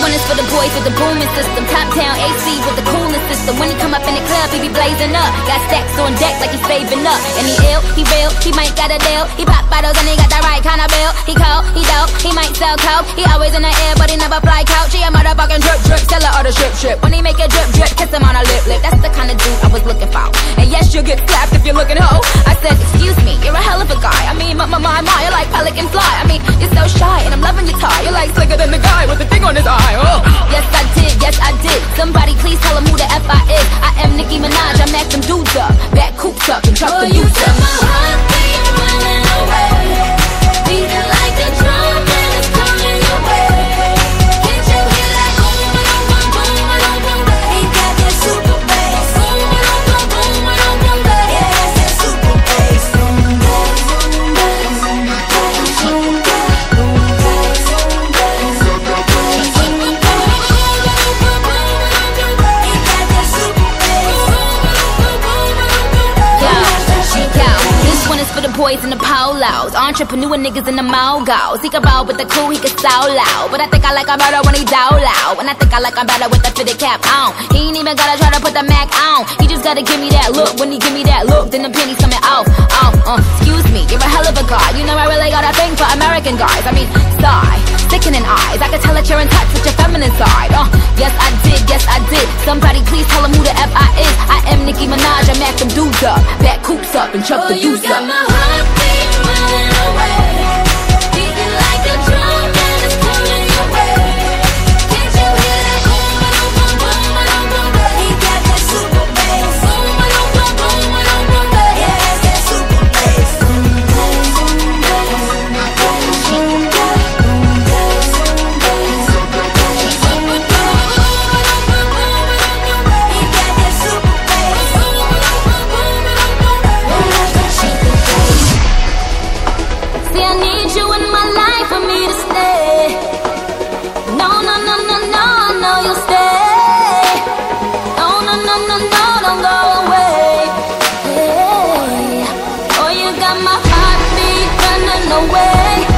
one is for the boys with the booming system. Top town AC with the coolest system. When he come up in the club, he be blazing up. Got stacks on deck like he's saving up. And he ill, he real, he might got a deal. He pop bottles and he got the right kind of bill. He cold, he dope, he might sell coke. He always in the air, but he never fly couch. He a motherfucking drip drip, seller of the strip strip. When he make a drip drip, kiss him on a lip lip. That's the kind of dude I was looking for. And yes, you'll get slapped if you're looking hoe. I said, excuse me, you're a hell of a guy. I mean, my, my, my, my, you're like pelican fly. I mean, you're so shy, and I'm loving your dudes up. Back coops up and drop Oh, the boots got up. For the boys in the polos, entrepreneur niggas in the mogos. He can roll with the crew, he can so loud. But I think I like him better when he down loud. And I think I like him better with the fitted cap on. He ain't even gotta try to put the Mac on. He just gotta give me that look. When he give me that look, then the pennies coming off. Oh, uh, excuse me, you're a hell of a guy. You know I really got a thing for American guys. I mean, sigh, sickening eyes. I can tell that you're in touch with your feminine side. Uh, yes I did, yes I did. Somebody please tell him who the F I is. I am Nicki Minaj, I mack them dudes up. Back coops up and chuck Oh, the deuce up. away.